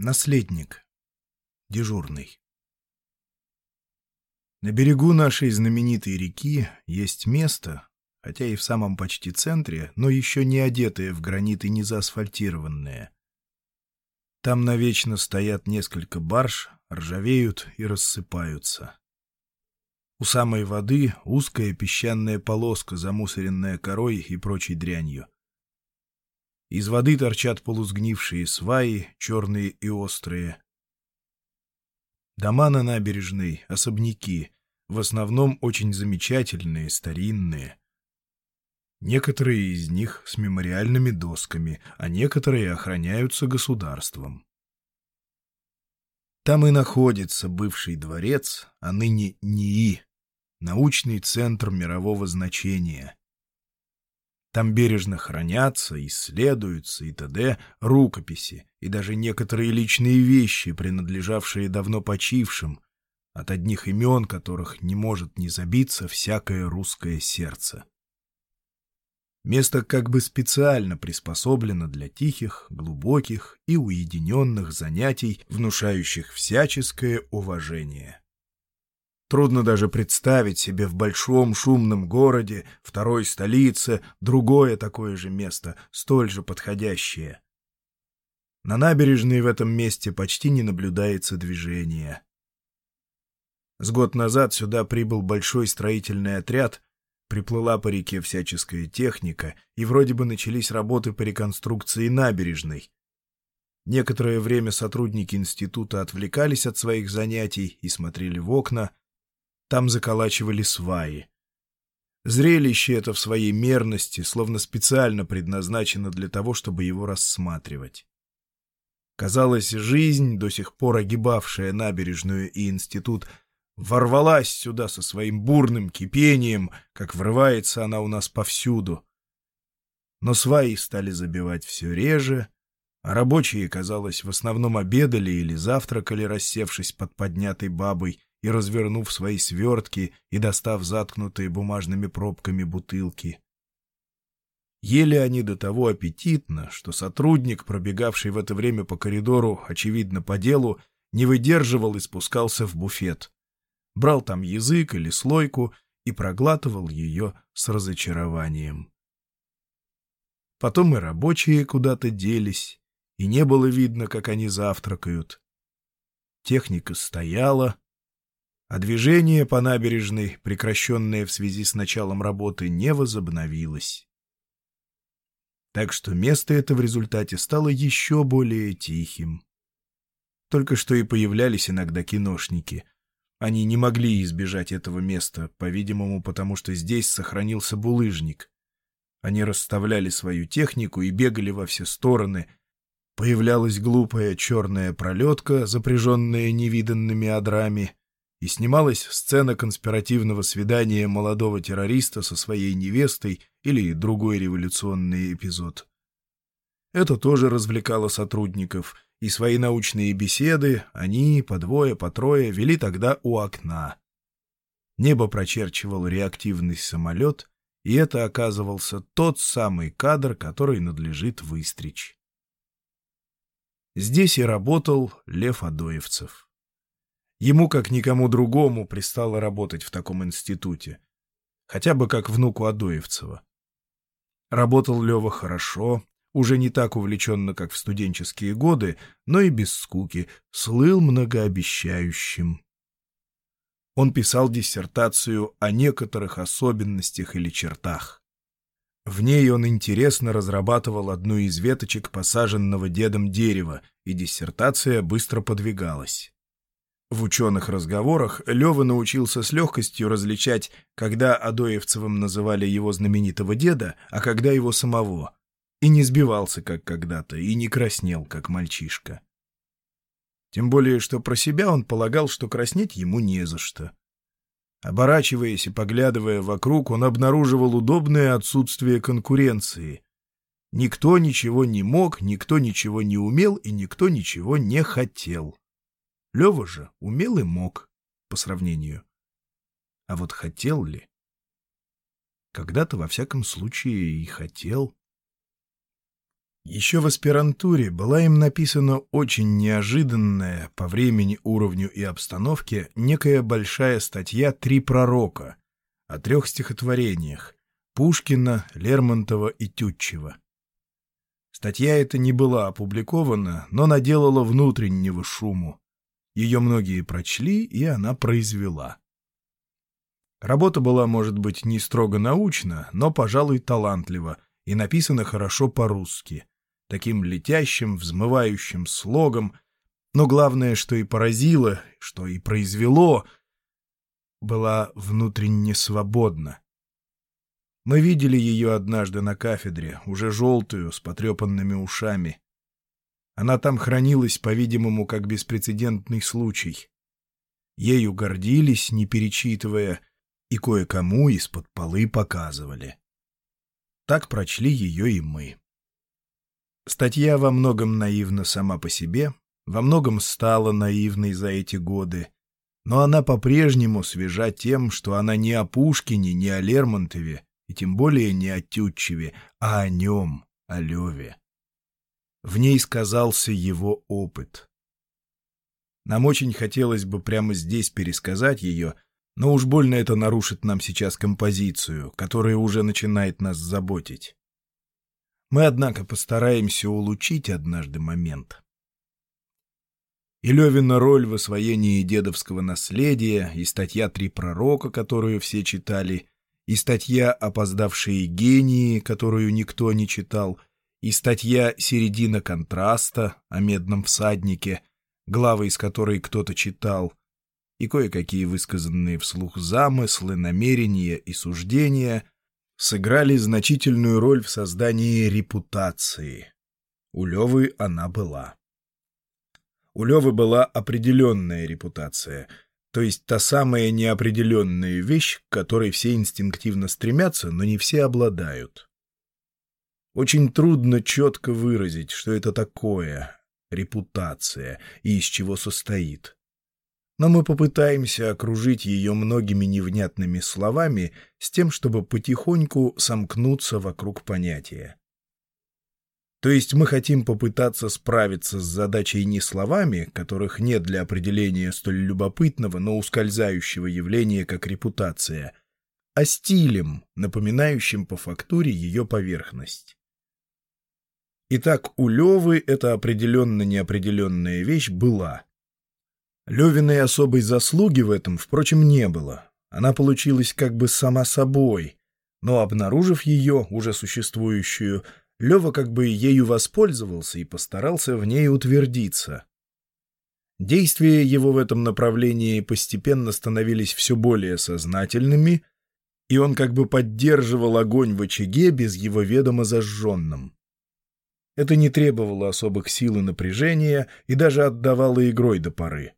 Наследник. Дежурный. На берегу нашей знаменитой реки есть место, хотя и в самом почти центре, но еще не одетое в гранит и не заасфальтированное. Там навечно стоят несколько барж, ржавеют и рассыпаются. У самой воды узкая песчаная полоска, замусоренная корой и прочей дрянью. Из воды торчат полусгнившие сваи, черные и острые. Дома на набережной — особняки, в основном очень замечательные, старинные. Некоторые из них с мемориальными досками, а некоторые охраняются государством. Там и находится бывший дворец, а ныне НИИ, научный центр мирового значения. Там бережно хранятся, исследуются и т.д. рукописи и даже некоторые личные вещи, принадлежавшие давно почившим, от одних имен которых не может не забиться всякое русское сердце. Место как бы специально приспособлено для тихих, глубоких и уединенных занятий, внушающих всяческое уважение. Трудно даже представить себе в большом шумном городе, второй столице, другое такое же место, столь же подходящее. На набережной в этом месте почти не наблюдается движения. С год назад сюда прибыл большой строительный отряд, приплыла по реке всяческая техника, и вроде бы начались работы по реконструкции набережной. Некоторое время сотрудники института отвлекались от своих занятий и смотрели в окна, там заколачивали сваи. Зрелище это в своей мерности словно специально предназначено для того, чтобы его рассматривать. Казалось, жизнь, до сих пор огибавшая набережную и институт, ворвалась сюда со своим бурным кипением, как врывается она у нас повсюду. Но сваи стали забивать все реже, а рабочие, казалось, в основном обедали или завтракали, рассевшись под поднятой бабой, и развернув свои свертки и достав заткнутые бумажными пробками бутылки. Ели они до того аппетитно, что сотрудник, пробегавший в это время по коридору, очевидно по делу, не выдерживал и спускался в буфет. Брал там язык или слойку и проглатывал ее с разочарованием. Потом и рабочие куда-то делись, и не было видно, как они завтракают. Техника стояла, а движение по набережной, прекращенное в связи с началом работы, не возобновилось. Так что место это в результате стало еще более тихим. Только что и появлялись иногда киношники. Они не могли избежать этого места, по-видимому, потому что здесь сохранился булыжник. Они расставляли свою технику и бегали во все стороны. Появлялась глупая черная пролетка, запряженная невиданными одрами — и снималась сцена конспиративного свидания молодого террориста со своей невестой или другой революционный эпизод. Это тоже развлекало сотрудников, и свои научные беседы они по двое, по трое вели тогда у окна. Небо прочерчивал реактивный самолет, и это оказывался тот самый кадр, который надлежит выстричь. Здесь и работал Лев Адоевцев. Ему, как никому другому, пристало работать в таком институте. Хотя бы как внуку Адоевцева. Работал Лева хорошо, уже не так увлеченно, как в студенческие годы, но и без скуки, слыл многообещающим. Он писал диссертацию о некоторых особенностях или чертах. В ней он интересно разрабатывал одну из веточек посаженного дедом дерева, и диссертация быстро подвигалась. В ученых разговорах Лева научился с легкостью различать, когда Адоевцевым называли его знаменитого деда, а когда его самого, и не сбивался, как когда-то, и не краснел, как мальчишка. Тем более, что про себя он полагал, что краснеть ему не за что. Оборачиваясь и поглядывая вокруг, он обнаруживал удобное отсутствие конкуренции. Никто ничего не мог, никто ничего не умел и никто ничего не хотел. Лева же умел и мог, по сравнению. А вот хотел ли? Когда-то, во всяком случае, и хотел. Еще в аспирантуре была им написана очень неожиданная по времени, уровню и обстановке некая большая статья «Три пророка» о трех стихотворениях Пушкина, Лермонтова и Тютчева. Статья эта не была опубликована, но наделала внутреннего шуму. Ее многие прочли, и она произвела. Работа была, может быть, не строго научна, но, пожалуй, талантлива и написана хорошо по-русски таким летящим, взмывающим слогом, но главное, что и поразило, что и произвело, была внутренне свободна. Мы видели ее однажды на кафедре, уже желтую, с потрепанными ушами. Она там хранилась, по-видимому, как беспрецедентный случай. Ею гордились, не перечитывая, и кое-кому из-под полы показывали. Так прочли ее и мы. Статья во многом наивна сама по себе, во многом стала наивной за эти годы, но она по-прежнему свежа тем, что она не о Пушкине, не о Лермонтове, и тем более не о Тютчеве, а о нем, о Леве. В ней сказался его опыт. Нам очень хотелось бы прямо здесь пересказать ее, но уж больно это нарушит нам сейчас композицию, которая уже начинает нас заботить. Мы, однако, постараемся улучшить однажды момент. И Левина роль в освоении дедовского наследия, и статья «Три пророка», которую все читали, и статья «Опоздавшие гении», которую никто не читал, и статья «Середина контраста» о медном всаднике, главы из которой кто-то читал, и кое-какие высказанные вслух замыслы, намерения и суждения — сыграли значительную роль в создании репутации. У Левы она была. У Левы была определенная репутация, то есть та самая неопределенная вещь, к которой все инстинктивно стремятся, но не все обладают. Очень трудно четко выразить, что это такое репутация и из чего состоит но мы попытаемся окружить ее многими невнятными словами с тем, чтобы потихоньку сомкнуться вокруг понятия. То есть мы хотим попытаться справиться с задачей не словами, которых нет для определения столь любопытного, но ускользающего явления, как репутация, а стилем, напоминающим по фактуре ее поверхность. Итак, у Левы эта определенно неопределенная вещь была — Левиной особой заслуги в этом, впрочем, не было. Она получилась как бы сама собой, но, обнаружив ее, уже существующую, Лева как бы ею воспользовался и постарался в ней утвердиться. Действия его в этом направлении постепенно становились все более сознательными, и он как бы поддерживал огонь в очаге без его ведома зажженным. Это не требовало особых сил и напряжения и даже отдавало игрой до поры.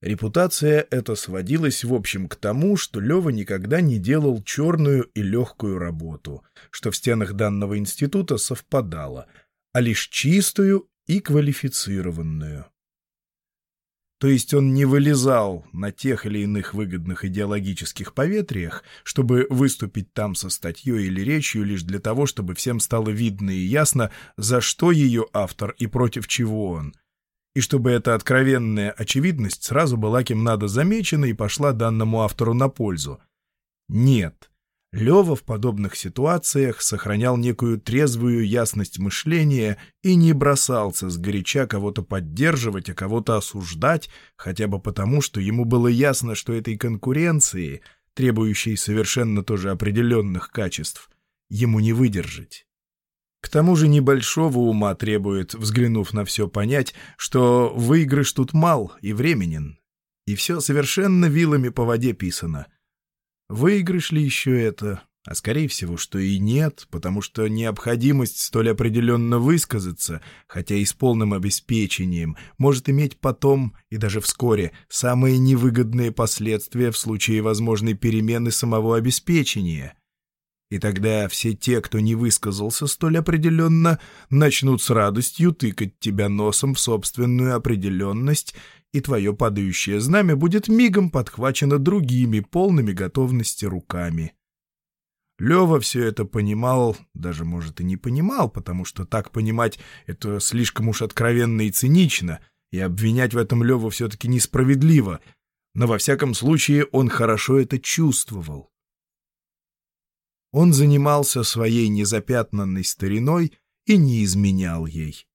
Репутация эта сводилась в общем к тому, что Лева никогда не делал черную и легкую работу, что в стенах данного института совпадало, а лишь чистую и квалифицированную. То есть он не вылезал на тех или иных выгодных идеологических поветриях, чтобы выступить там со статьей или речью лишь для того, чтобы всем стало видно и ясно, за что ее автор и против чего он — и чтобы эта откровенная очевидность сразу была кем надо замечена и пошла данному автору на пользу. Нет. Лева в подобных ситуациях сохранял некую трезвую ясность мышления и не бросался сгоряча кого-то поддерживать, а кого-то осуждать, хотя бы потому, что ему было ясно, что этой конкуренции, требующей совершенно тоже определенных качеств, ему не выдержать. К тому же небольшого ума требует, взглянув на все, понять, что выигрыш тут мал и временен, и все совершенно вилами по воде писано. Выигрыш ли еще это? А скорее всего, что и нет, потому что необходимость столь определенно высказаться, хотя и с полным обеспечением, может иметь потом и даже вскоре самые невыгодные последствия в случае возможной перемены самого обеспечения — и тогда все те, кто не высказался столь определенно, начнут с радостью тыкать тебя носом в собственную определенность, и твое падающее знамя будет мигом подхвачено другими, полными готовности руками. Лева все это понимал, даже, может, и не понимал, потому что так понимать — это слишком уж откровенно и цинично, и обвинять в этом Леву все-таки несправедливо, но во всяком случае он хорошо это чувствовал. Он занимался своей незапятнанной стариной и не изменял ей.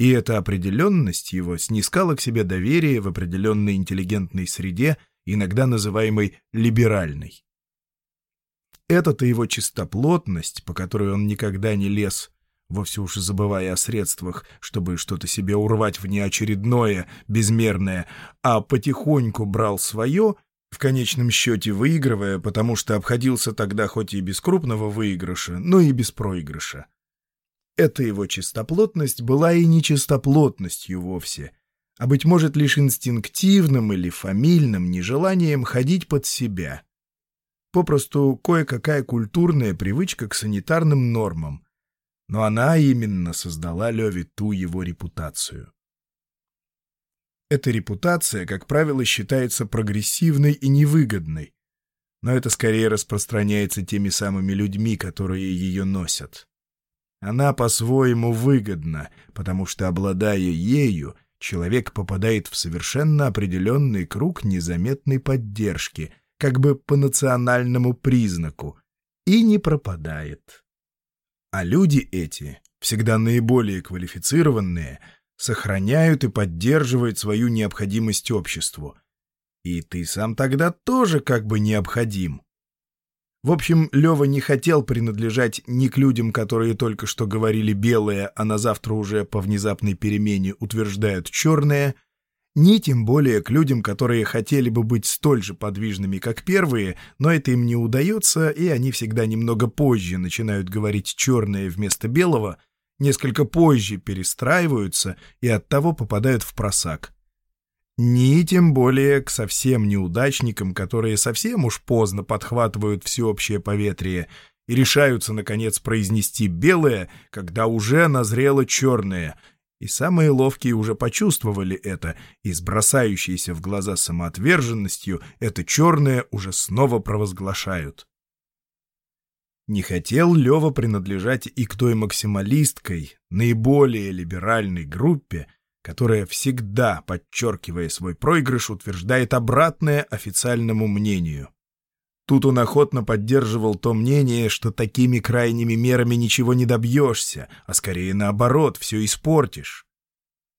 И эта определенность его снискала к себе доверие в определенной интеллигентной среде, иногда называемой либеральной. Эта-то его чистоплотность, по которой он никогда не лез, вовсе уж забывая о средствах, чтобы что-то себе урвать в неочередное, безмерное, а потихоньку брал свое, в конечном счете выигрывая, потому что обходился тогда хоть и без крупного выигрыша, но и без проигрыша. Эта его чистоплотность была и не чистоплотностью вовсе, а, быть может, лишь инстинктивным или фамильным нежеланием ходить под себя. Попросту кое-какая культурная привычка к санитарным нормам. Но она именно создала Леве ту его репутацию. Эта репутация, как правило, считается прогрессивной и невыгодной, но это скорее распространяется теми самыми людьми, которые ее носят. Она по-своему выгодна, потому что, обладая ею, человек попадает в совершенно определенный круг незаметной поддержки, как бы по национальному признаку, и не пропадает. А люди эти, всегда наиболее квалифицированные, сохраняют и поддерживают свою необходимость обществу. И ты сам тогда тоже как бы необходим. В общем, Лева не хотел принадлежать ни к людям, которые только что говорили белое, а на завтра уже по внезапной перемене утверждают черное, ни тем более к людям, которые хотели бы быть столь же подвижными, как первые, но это им не удается, и они всегда немного позже начинают говорить черное вместо белого, несколько позже перестраиваются и оттого попадают в просак ни тем более к совсем неудачникам, которые совсем уж поздно подхватывают всеобщее поветрие и решаются, наконец, произнести белое, когда уже назрело черное, и самые ловкие уже почувствовали это, и с бросающейся в глаза самоотверженностью это черное уже снова провозглашают. Не хотел Лева принадлежать и к той максималисткой, наиболее либеральной группе, которая всегда, подчеркивая свой проигрыш, утверждает обратное официальному мнению. Тут он охотно поддерживал то мнение, что такими крайними мерами ничего не добьешься, а скорее наоборот, все испортишь.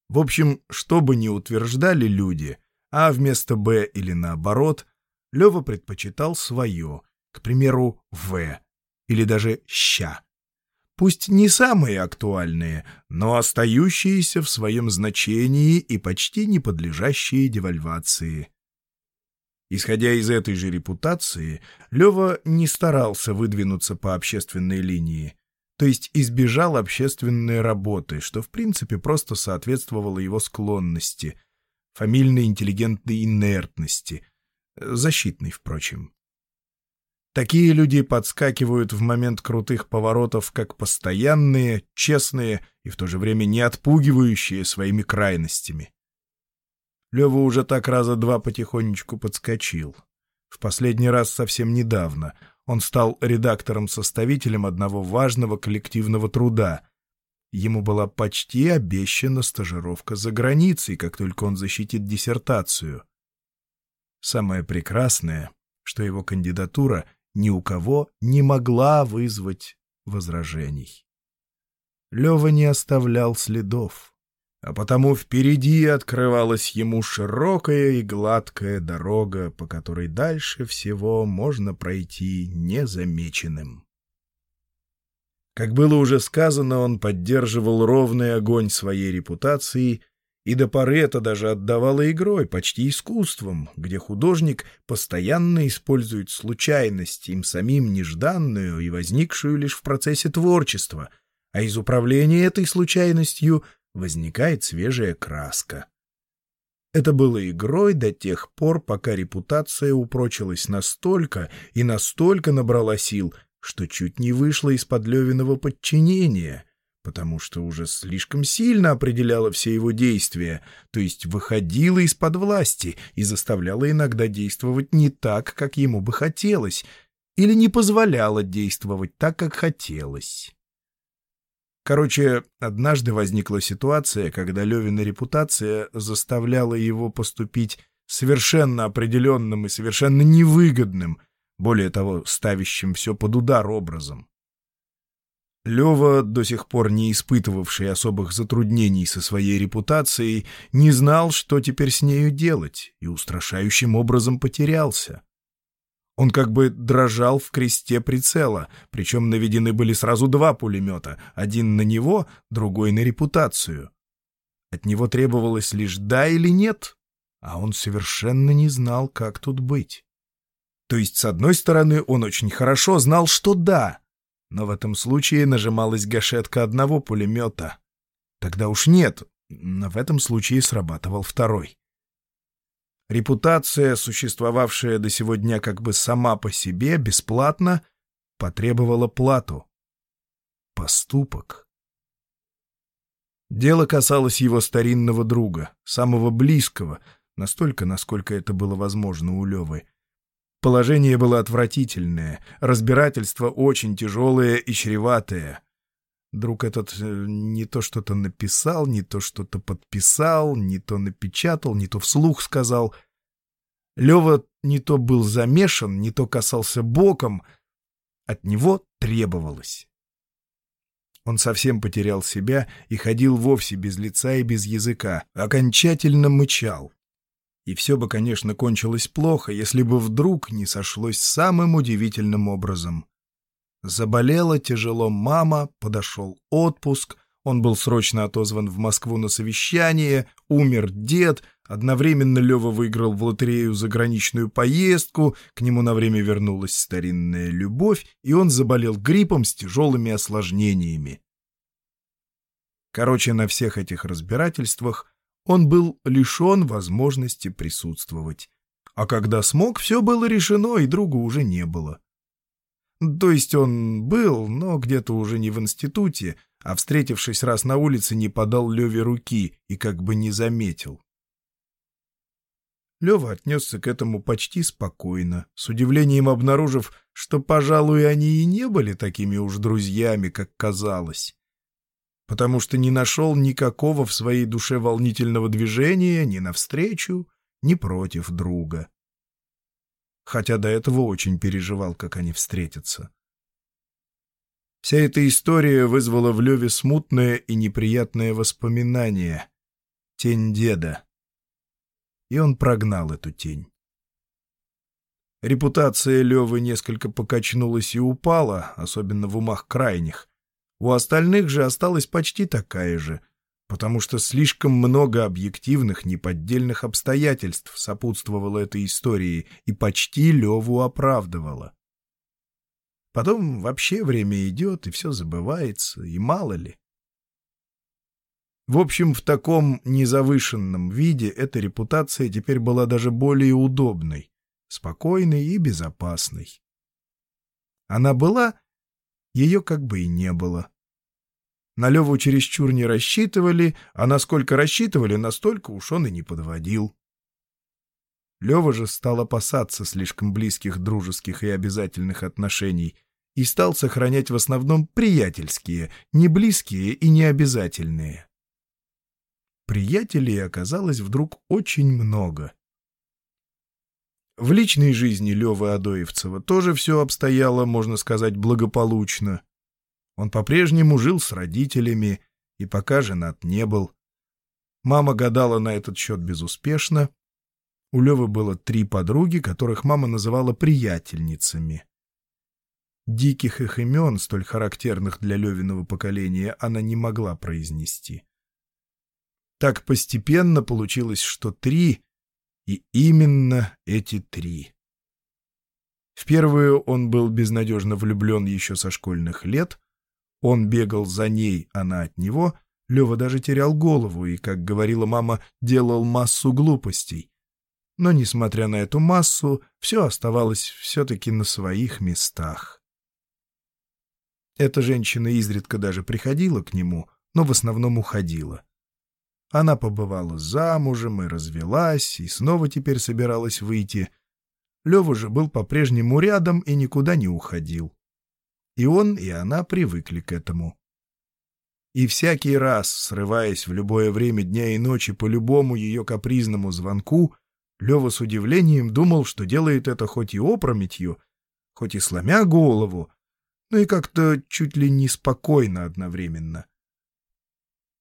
В общем, что бы ни утверждали люди, а вместо «Б» или наоборот, Лева предпочитал свое, к примеру, «В» или даже «Ща» пусть не самые актуальные, но остающиеся в своем значении и почти не подлежащие девальвации. Исходя из этой же репутации, Лева не старался выдвинуться по общественной линии, то есть избежал общественной работы, что в принципе просто соответствовало его склонности, фамильной интеллигентной инертности, защитной, впрочем. Такие люди подскакивают в момент крутых поворотов как постоянные, честные и в то же время не отпугивающие своими крайностями. Лева уже так раза два потихонечку подскочил. В последний раз совсем недавно он стал редактором-составителем одного важного коллективного труда. Ему была почти обещана стажировка за границей, как только он защитит диссертацию. Самое прекрасное, что его кандидатура — ни у кого не могла вызвать возражений. Лева не оставлял следов, а потому впереди открывалась ему широкая и гладкая дорога, по которой дальше всего можно пройти незамеченным. Как было уже сказано, он поддерживал ровный огонь своей репутации и до поры это даже отдавало игрой, почти искусством, где художник постоянно использует случайность, им самим нежданную и возникшую лишь в процессе творчества, а из управления этой случайностью возникает свежая краска. Это было игрой до тех пор, пока репутация упрочилась настолько и настолько набрала сил, что чуть не вышла из-под Левиного подчинения — потому что уже слишком сильно определяла все его действия, то есть выходила из-под власти и заставляла иногда действовать не так, как ему бы хотелось, или не позволяла действовать так, как хотелось. Короче, однажды возникла ситуация, когда Левина репутация заставляла его поступить совершенно определенным и совершенно невыгодным, более того, ставящим все под удар образом. Лева, до сих пор не испытывавший особых затруднений со своей репутацией, не знал, что теперь с нею делать, и устрашающим образом потерялся. Он как бы дрожал в кресте прицела, причем наведены были сразу два пулемета, один на него, другой на репутацию. От него требовалось лишь «да» или «нет», а он совершенно не знал, как тут быть. То есть, с одной стороны, он очень хорошо знал, что «да», но в этом случае нажималась гашетка одного пулемета. Тогда уж нет, но в этом случае срабатывал второй. Репутация, существовавшая до сего дня как бы сама по себе, бесплатно, потребовала плату. Поступок. Дело касалось его старинного друга, самого близкого, настолько, насколько это было возможно у Левы. Положение было отвратительное, разбирательство очень тяжелое и чреватое. Друг этот э, не то что-то написал, не то что-то подписал, не то напечатал, не то вслух сказал. Лева не то был замешан, не то касался боком. От него требовалось. Он совсем потерял себя и ходил вовсе без лица и без языка, окончательно мычал. И все бы, конечно, кончилось плохо, если бы вдруг не сошлось самым удивительным образом. Заболела тяжело мама, подошел отпуск, он был срочно отозван в Москву на совещание, умер дед, одновременно Лева выиграл в лотерею заграничную поездку, к нему на время вернулась старинная любовь, и он заболел гриппом с тяжелыми осложнениями. Короче, на всех этих разбирательствах он был лишен возможности присутствовать. А когда смог, все было решено, и друга уже не было. То есть он был, но где-то уже не в институте, а, встретившись раз на улице, не подал Леве руки и как бы не заметил. Лева отнесся к этому почти спокойно, с удивлением обнаружив, что, пожалуй, они и не были такими уж друзьями, как казалось. Потому что не нашел никакого в своей душе волнительного движения ни навстречу, ни против друга хотя до этого очень переживал, как они встретятся. Вся эта история вызвала в Леве смутное и неприятное воспоминание — тень деда. И он прогнал эту тень. Репутация Левы несколько покачнулась и упала, особенно в умах крайних. У остальных же осталась почти такая же — потому что слишком много объективных, неподдельных обстоятельств сопутствовало этой истории и почти Леву оправдывало. Потом вообще время идет, и все забывается, и мало ли. В общем, в таком незавышенном виде эта репутация теперь была даже более удобной, спокойной и безопасной. Она была, ее как бы и не было. На Леву чересчур не рассчитывали, а насколько рассчитывали, настолько уж он и не подводил. Лева же стал опасаться слишком близких дружеских и обязательных отношений и стал сохранять в основном приятельские, не близкие и не обязательные. Приятелей оказалось вдруг очень много. В личной жизни Левы Адоевцева тоже все обстояло, можно сказать, благополучно. Он по-прежнему жил с родителями и пока женат не был. Мама гадала на этот счет безуспешно. У Левы было три подруги, которых мама называла приятельницами. Диких их имен, столь характерных для Левиного поколения, она не могла произнести. Так постепенно получилось, что три, и именно эти три. В первую он был безнадежно влюблен еще со школьных лет, он бегал за ней, она от него. Лева даже терял голову и, как говорила мама, делал массу глупостей. Но, несмотря на эту массу, все оставалось все-таки на своих местах. Эта женщина изредка даже приходила к нему, но в основном уходила. Она побывала замужем и развелась, и снова теперь собиралась выйти. Лева же был по-прежнему рядом и никуда не уходил. И он, и она привыкли к этому. И всякий раз, срываясь в любое время дня и ночи по любому ее капризному звонку, Лева с удивлением думал, что делает это хоть и опрометью, хоть и сломя голову, но и как-то чуть ли не спокойно одновременно.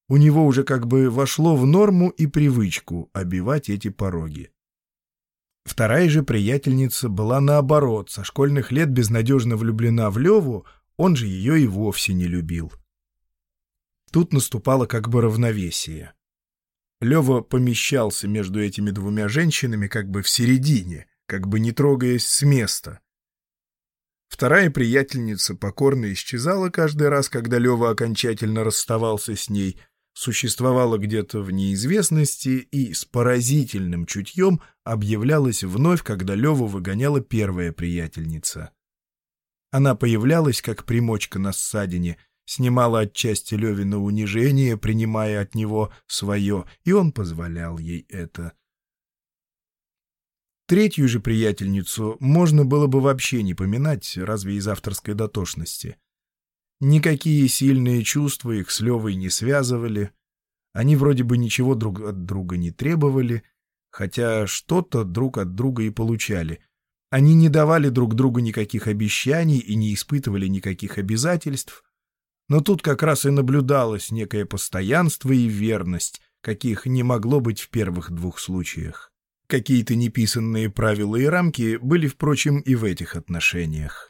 У него уже как бы вошло в норму и привычку обивать эти пороги. Вторая же приятельница была наоборот, со школьных лет безнадежно влюблена в Леву, он же ее и вовсе не любил. Тут наступало как бы равновесие. Лева помещался между этими двумя женщинами как бы в середине, как бы не трогаясь с места. Вторая приятельница покорно исчезала каждый раз, когда Лева окончательно расставался с ней, существовала где-то в неизвестности и с поразительным чутьем объявлялась вновь, когда Леву выгоняла первая приятельница. Она появлялась, как примочка на ссадине, снимала отчасти Левина унижение, принимая от него свое, и он позволял ей это. Третью же приятельницу можно было бы вообще не поминать, разве из авторской дотошности. Никакие сильные чувства их с Левой не связывали. Они вроде бы ничего друг от друга не требовали, хотя что-то друг от друга и получали. Они не давали друг другу никаких обещаний и не испытывали никаких обязательств. Но тут как раз и наблюдалось некое постоянство и верность, каких не могло быть в первых двух случаях. Какие-то неписанные правила и рамки были, впрочем, и в этих отношениях.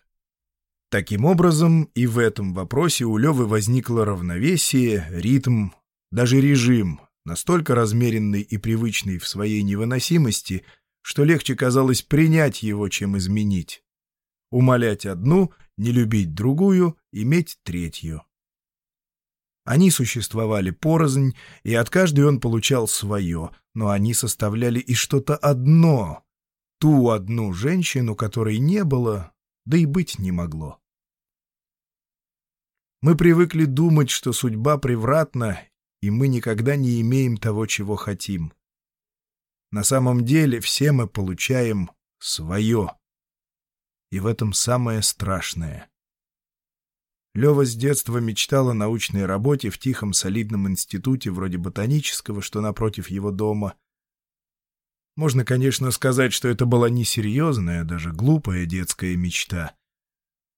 Таким образом, и в этом вопросе у Левы возникло равновесие, ритм, даже режим, настолько размеренный и привычный в своей невыносимости, что легче казалось принять его, чем изменить. Умолять одну, не любить другую, иметь третью. Они существовали порознь, и от каждой он получал свое, но они составляли и что-то одно, ту одну женщину, которой не было, да и быть не могло. Мы привыкли думать, что судьба превратна, и мы никогда не имеем того, чего хотим. На самом деле все мы получаем свое. И в этом самое страшное. Лева с детства мечтал о научной работе в тихом солидном институте вроде ботанического, что напротив его дома. Можно, конечно, сказать, что это была несерьезная, даже глупая детская мечта —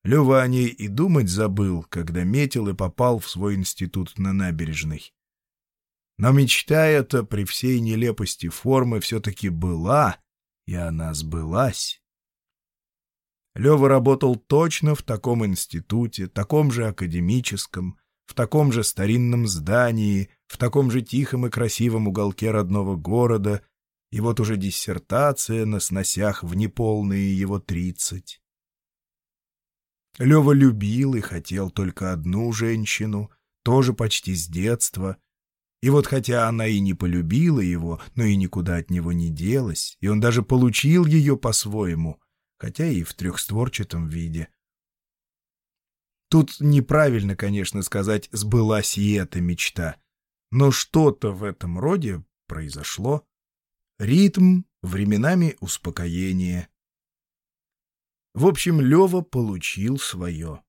Лева о ней и думать забыл, когда метил и попал в свой институт на набережной. Но мечта эта при всей нелепости формы все-таки была, и она сбылась. Лева работал точно в таком институте, таком же академическом, в таком же старинном здании, в таком же тихом и красивом уголке родного города, и вот уже диссертация на сносях в неполные его тридцать. Лева любил и хотел только одну женщину, тоже почти с детства. И вот хотя она и не полюбила его, но и никуда от него не делась, и он даже получил ее по-своему, хотя и в трехстворчатом виде. Тут неправильно, конечно, сказать «сбылась и эта мечта», но что-то в этом роде произошло. Ритм, временами успокоение — в общем, Лева получил свое.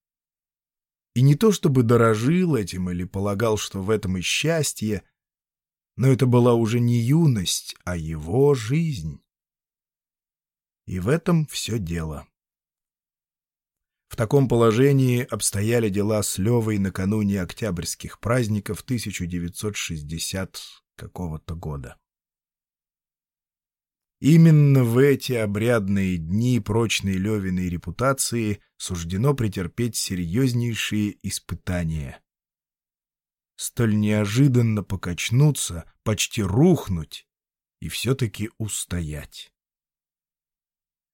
И не то чтобы дорожил этим или полагал, что в этом и счастье, но это была уже не юность, а его жизнь. И в этом все дело. В таком положении обстояли дела с Левой накануне октябрьских праздников 1960 какого-то года. Именно в эти обрядные дни прочной Левиной репутации суждено претерпеть серьезнейшие испытания. Столь неожиданно покачнуться, почти рухнуть и все-таки устоять.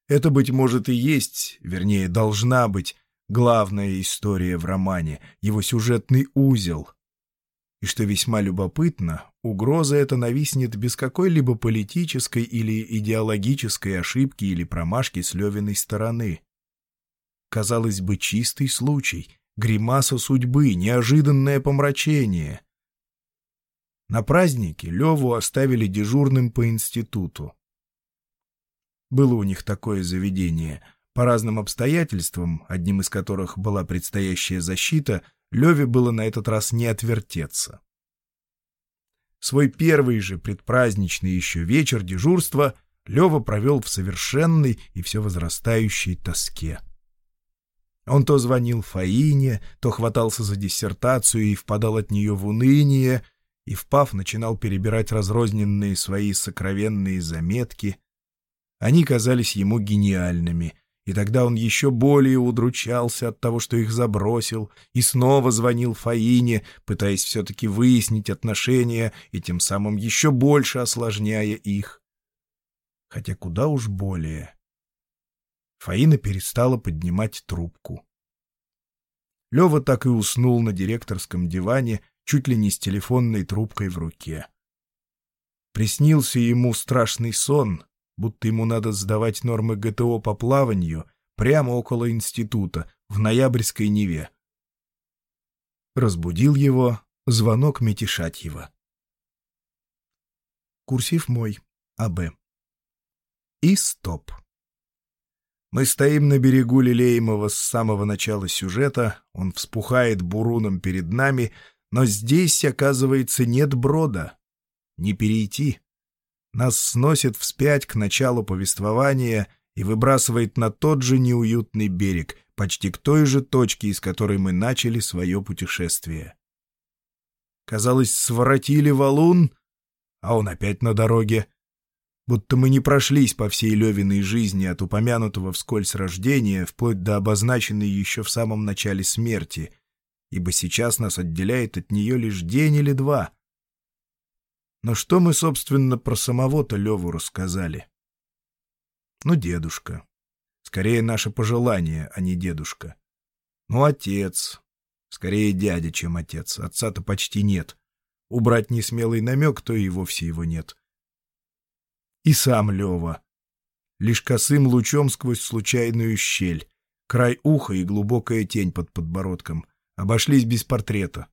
Это, быть может, и есть, вернее, должна быть, главная история в романе, его сюжетный узел — и что весьма любопытно, угроза эта нависнет без какой-либо политической или идеологической ошибки или промашки с Левиной стороны. Казалось бы, чистый случай, гримаса судьбы, неожиданное помрачение. На празднике Леву оставили дежурным по институту. Было у них такое заведение. По разным обстоятельствам, одним из которых была предстоящая защита, Леве было на этот раз не отвертеться. Свой первый же предпраздничный еще вечер дежурства Лева провел в совершенной и все возрастающей тоске. Он то звонил Фаине, то хватался за диссертацию и впадал от нее в уныние, и, впав, начинал перебирать разрозненные свои сокровенные заметки. Они казались ему гениальными, и тогда он еще более удручался от того, что их забросил, и снова звонил Фаине, пытаясь все-таки выяснить отношения и тем самым еще больше осложняя их. Хотя куда уж более. Фаина перестала поднимать трубку. Лева так и уснул на директорском диване, чуть ли не с телефонной трубкой в руке. Приснился ему страшный сон, будто ему надо сдавать нормы ГТО по плаванию прямо около института, в ноябрьской Неве. Разбудил его звонок Метишатьева. Курсив мой, АБ. И стоп. Мы стоим на берегу Лилеемова с самого начала сюжета, он вспухает буруном перед нами, но здесь, оказывается, нет брода. Не перейти. Нас сносит вспять к началу повествования и выбрасывает на тот же неуютный берег, почти к той же точке, из которой мы начали свое путешествие. Казалось, своротили валун, а он опять на дороге. Будто мы не прошлись по всей Левиной жизни от упомянутого вскользь рождения вплоть до обозначенной еще в самом начале смерти, ибо сейчас нас отделяет от нее лишь день или два — но что мы, собственно, про самого-то Леву рассказали? Ну, дедушка. Скорее, наше пожелание, а не дедушка. Ну, отец. Скорее, дядя, чем отец. Отца-то почти нет. Убрать несмелый намек, то и вовсе его нет. И сам Лева. Лишь косым лучом сквозь случайную щель. Край уха и глубокая тень под подбородком. Обошлись без портрета.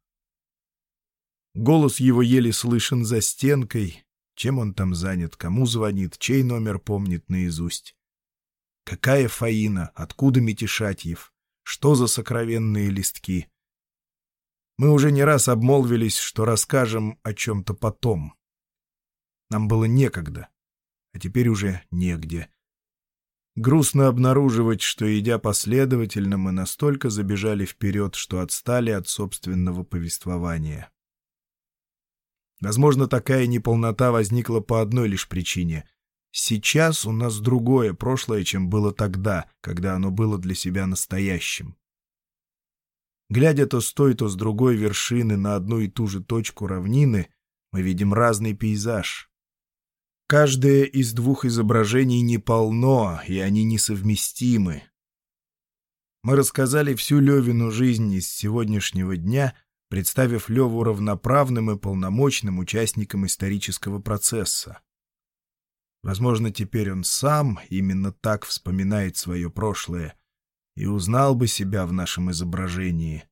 Голос его еле слышен за стенкой. Чем он там занят, кому звонит, чей номер помнит наизусть. Какая Фаина, откуда Метишатьев, что за сокровенные листки. Мы уже не раз обмолвились, что расскажем о чем-то потом. Нам было некогда, а теперь уже негде. Грустно обнаруживать, что, идя последовательно, мы настолько забежали вперед, что отстали от собственного повествования. Возможно, такая неполнота возникла по одной лишь причине. Сейчас у нас другое прошлое, чем было тогда, когда оно было для себя настоящим. Глядя то с той, то с другой вершины на одну и ту же точку равнины, мы видим разный пейзаж. Каждое из двух изображений не полно, и они несовместимы. Мы рассказали всю Левину жизнь из сегодняшнего дня — представив Леву равноправным и полномочным участником исторического процесса. Возможно, теперь он сам именно так вспоминает свое прошлое и узнал бы себя в нашем изображении.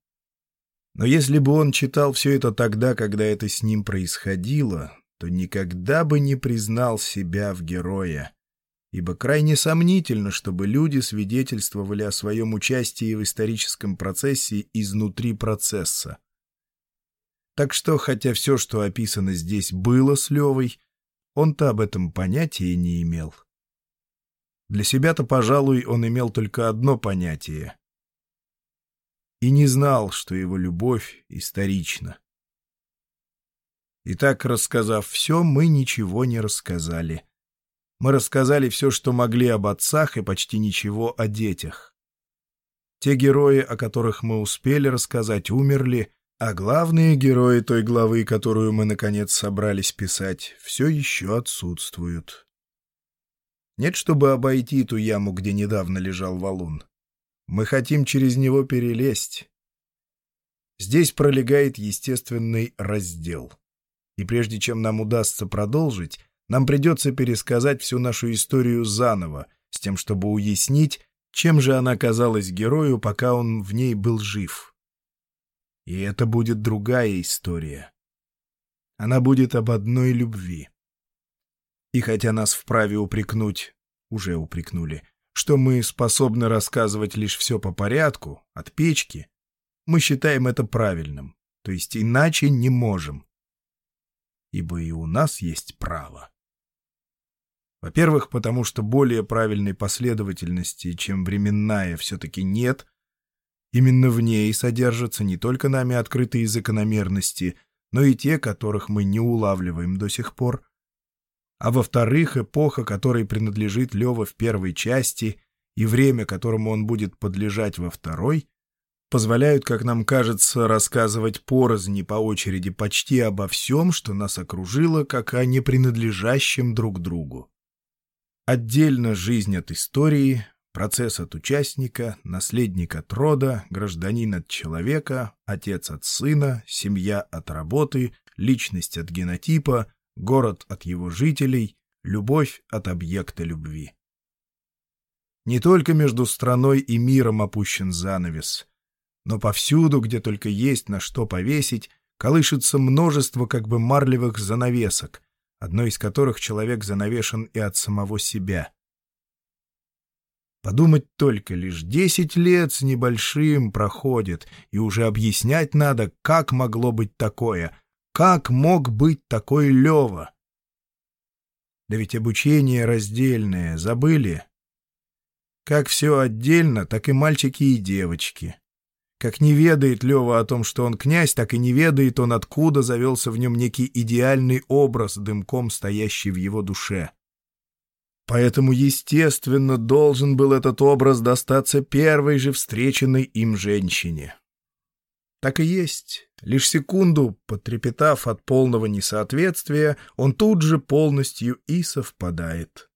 Но если бы он читал все это тогда, когда это с ним происходило, то никогда бы не признал себя в героя, ибо крайне сомнительно, чтобы люди свидетельствовали о своем участии в историческом процессе изнутри процесса. Так что, хотя все, что описано здесь, было с Левой, он-то об этом понятия не имел. Для себя-то, пожалуй, он имел только одно понятие. И не знал, что его любовь исторична. Итак, рассказав все, мы ничего не рассказали. Мы рассказали все, что могли об отцах, и почти ничего о детях. Те герои, о которых мы успели рассказать, умерли, а главные герои той главы, которую мы, наконец, собрались писать, все еще отсутствуют. Нет, чтобы обойти ту яму, где недавно лежал валун. Мы хотим через него перелезть. Здесь пролегает естественный раздел. И прежде чем нам удастся продолжить, нам придется пересказать всю нашу историю заново, с тем, чтобы уяснить, чем же она казалась герою, пока он в ней был жив. И это будет другая история. Она будет об одной любви. И хотя нас вправе упрекнуть, уже упрекнули, что мы способны рассказывать лишь все по порядку, от печки, мы считаем это правильным, то есть иначе не можем. Ибо и у нас есть право. Во-первых, потому что более правильной последовательности, чем временная, все-таки нет. Именно в ней содержатся не только нами открытые закономерности, но и те, которых мы не улавливаем до сих пор. А во-вторых, эпоха, которой принадлежит Лева в первой части, и время, которому он будет подлежать во второй, позволяют, как нам кажется, рассказывать порознь по очереди почти обо всем, что нас окружило, как о непринадлежащем друг другу. Отдельно жизнь от истории, процесс от участника, наследник от рода, гражданин от человека, отец от сына, семья от работы, личность от генотипа, город от его жителей, любовь от объекта любви. Не только между страной и миром опущен занавес, но повсюду, где только есть на что повесить, колышется множество как бы марлевых занавесок, одной из которых человек занавешен и от самого себя. Подумать только, лишь десять лет с небольшим проходит, и уже объяснять надо, как могло быть такое, как мог быть такой Лева. Да ведь обучение раздельное, забыли? Как все отдельно, так и мальчики и девочки. Как не ведает Лева о том, что он князь, так и не ведает он, откуда завелся в нем некий идеальный образ, дымком стоящий в его душе. Поэтому, естественно, должен был этот образ достаться первой же встреченной им женщине. Так и есть. Лишь секунду, потрепетав от полного несоответствия, он тут же полностью и совпадает.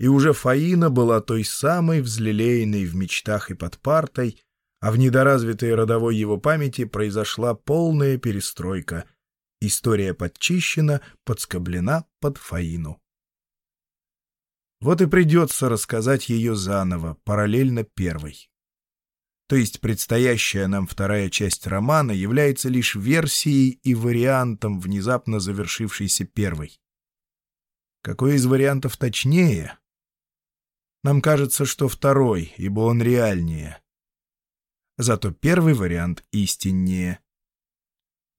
И уже Фаина была той самой взлелеянной в мечтах и под партой, а в недоразвитой родовой его памяти произошла полная перестройка. История подчищена, подскоблена под Фаину. Вот и придется рассказать ее заново, параллельно первой. То есть предстоящая нам вторая часть романа является лишь версией и вариантом внезапно завершившейся первой. Какой из вариантов точнее? Нам кажется, что второй, ибо он реальнее зато первый вариант истиннее.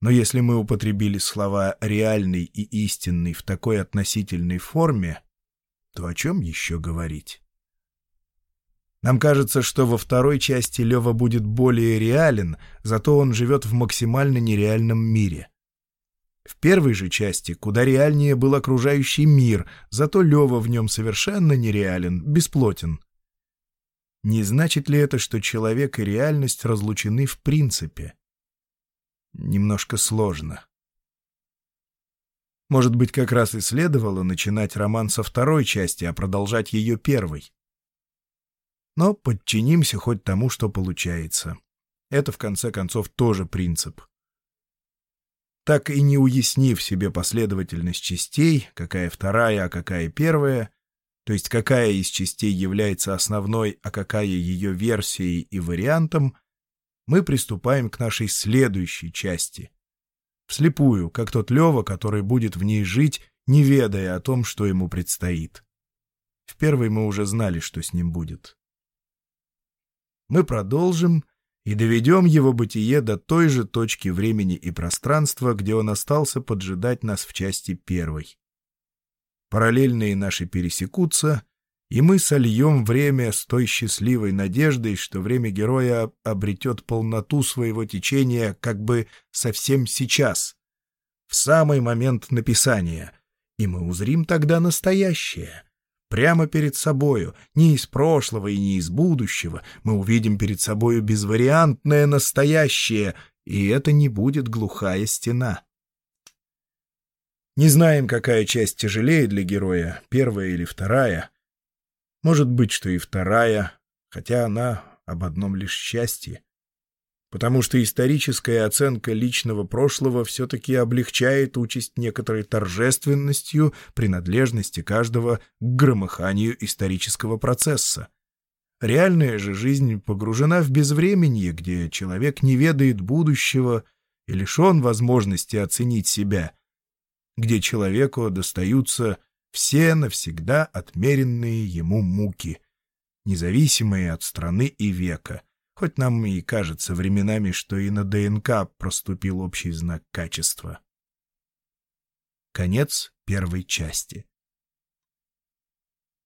Но если мы употребили слова «реальный» и «истинный» в такой относительной форме, то о чем еще говорить? Нам кажется, что во второй части Лева будет более реален, зато он живет в максимально нереальном мире. В первой же части куда реальнее был окружающий мир, зато Лева в нем совершенно нереален, бесплотен. Не значит ли это, что человек и реальность разлучены в принципе? Немножко сложно. Может быть, как раз и следовало начинать роман со второй части, а продолжать ее первой. Но подчинимся хоть тому, что получается. Это, в конце концов, тоже принцип. Так и не уяснив себе последовательность частей, какая вторая, а какая первая, то есть какая из частей является основной, а какая ее версией и вариантом, мы приступаем к нашей следующей части. Вслепую, как тот Лева, который будет в ней жить, не ведая о том, что ему предстоит. В первой мы уже знали, что с ним будет. Мы продолжим и доведем его бытие до той же точки времени и пространства, где он остался поджидать нас в части первой. Параллельные наши пересекутся, и мы сольем время с той счастливой надеждой, что время героя обретет полноту своего течения как бы совсем сейчас, в самый момент написания, и мы узрим тогда настоящее. Прямо перед собою, не из прошлого и не из будущего, мы увидим перед собою безвариантное настоящее, и это не будет глухая стена. Не знаем, какая часть тяжелее для героя, первая или вторая. Может быть, что и вторая, хотя она об одном лишь счастье. Потому что историческая оценка личного прошлого все-таки облегчает участь некоторой торжественностью принадлежности каждого к громыханию исторического процесса. Реальная же жизнь погружена в безвременье, где человек не ведает будущего и лишен возможности оценить себя — где человеку достаются все навсегда отмеренные ему муки, независимые от страны и века, хоть нам и кажется временами, что и на ДНК проступил общий знак качества. Конец первой части.